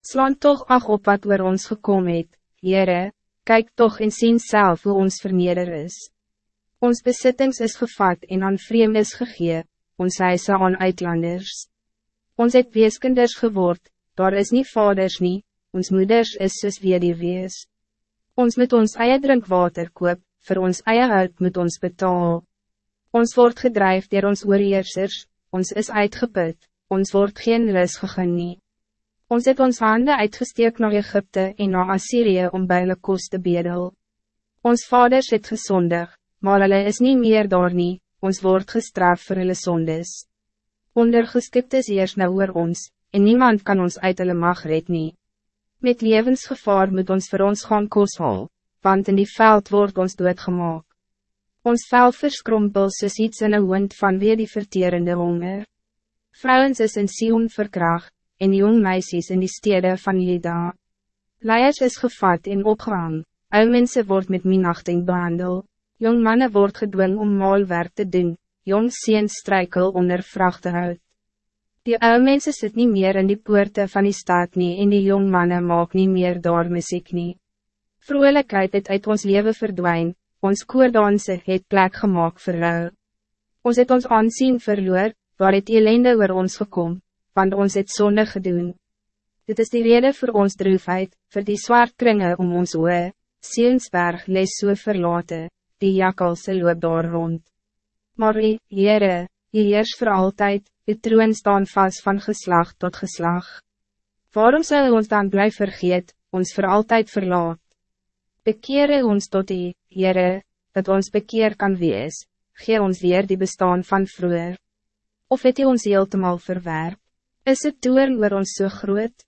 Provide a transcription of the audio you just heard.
Slaan toch ag op wat oor ons gekom het, Heere, kyk toch en sien self hoe ons verneder is. Ons besittings is gevat en aan vreemdes gegee, ons huise aan uitlanders. Ons het weeskinders geword, daar is niet vaders nie, ons moeders is soos die wees. Ons moet ons eie drinkwater koop, voor ons eie hulp moet ons betaal. Ons wordt gedrijf door ons oorheersers, ons is uitgeput, ons wordt geen rust gegeen nie. Ons het ons handen uitgesteek naar Egypte en naar Assyrië om bij hulle koos te bedel. Ons vaders het gezondig, maar hulle is niet meer daar nie, ons wordt gestraft voor hulle sondes. Ondergeskipt is eers nou oor ons, en niemand kan ons uit hulle mag red nie. Met levensgevaar moet ons voor ons gaan koos haal, want in die veld wordt ons doodgemaak. Ons vel verskrompel soos iets in een wind van weer die verterende honger. Vrouwens is in Sion verkracht, en jong meisjes in die steden van Juda. Leiers is gevat en opgehang, ou mense word met minachting behandel, jong mannen word gedwing om maalwerk te doen, jong seens strijkel onder vrachthout. Die ou mense sit niet meer in die poorte van die stad nie en die jong mannen maak niet meer daar muziek nie. Vrolijkheid het uit ons leven verdwijn, ons koordanse het plek gemaakt vir hulle. Ons het ons aansien verloor, waar het elende oor ons gekomen want ons het zonde gedoen. Dit is die reden voor ons droefheid, voor die zwaard kringen om ons oe, Siensberg lees so verlaten, die jakkalse loop daar rond. Maar die, Heere, die heers voor altijd, die troon staan vast van geslag tot geslag. Waarom zullen ons dan blijven vergeet, ons voor altijd verlaat? Bekeer ons tot die, Heere, dat ons bekeer kan wees, gee ons weer die bestaan van vroeger. Of het hy ons heeltemal verwerp? Is het toer oor ons so groot?